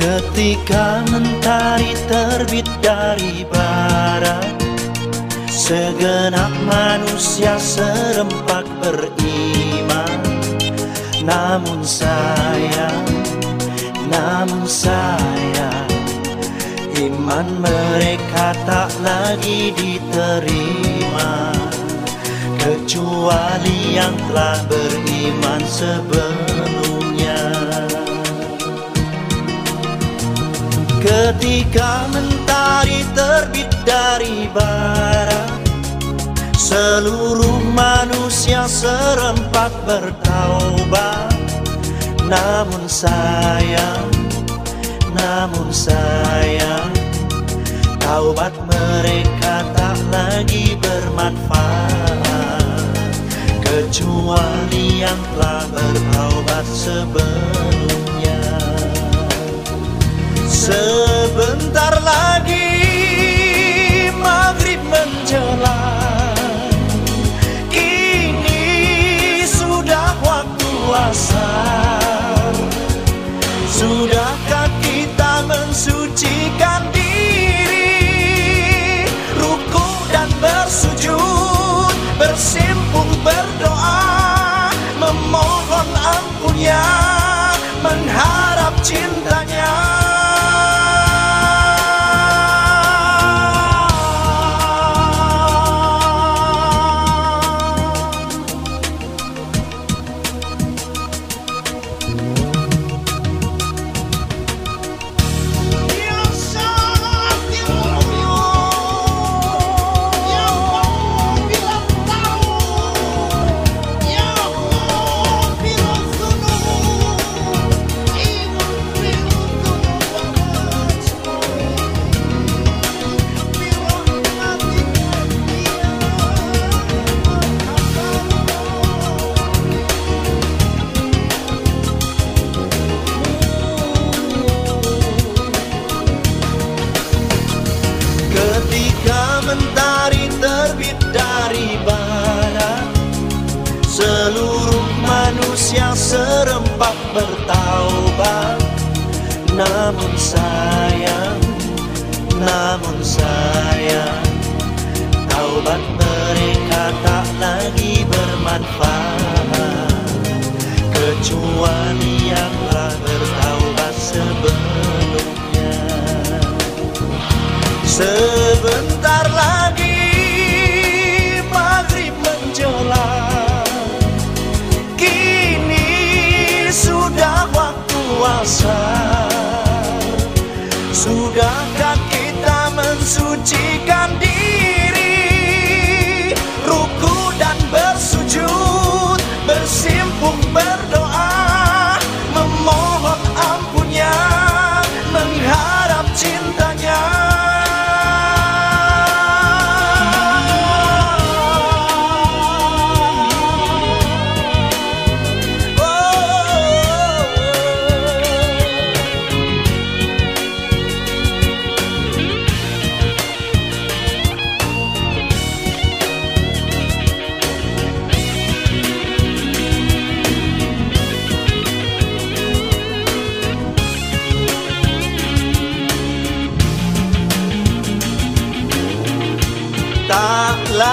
Ketika mentari terbit dari barat Segenap manusia serempak beriman. Namun sayang, namun sayang Iman mereka tak lagi diterima. Kecuali yang telah beriman sebelumnya Ketika mentari terbit dari barat Seluruh manusia serempak bertaubat. Namun sayang, namun sayang Taubat mereka tak lagi bermanfaat. Kecuali yang telah bertaubat sebelumnya Sebentar lagi maghrib menjelang. Kini sudah waktu asar Sudahkah kita mensucikan diri? Ruku dan bersujud Bersimpung berdoa Memohon ampunnya Mengharap manusia serempak bertaubat. Namun sayang, namun sayang Taubat mereka tak lagi bermanfaat. Kecuali yang telah bertaubat sebelumnya. Sebentar asar Sudahkah kita mensucikan diri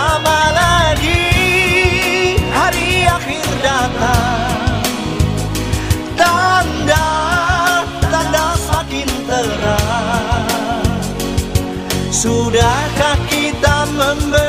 lama lagi hari akhir datang. Tanda, tanda semakin terang. Sudahkah kita membekali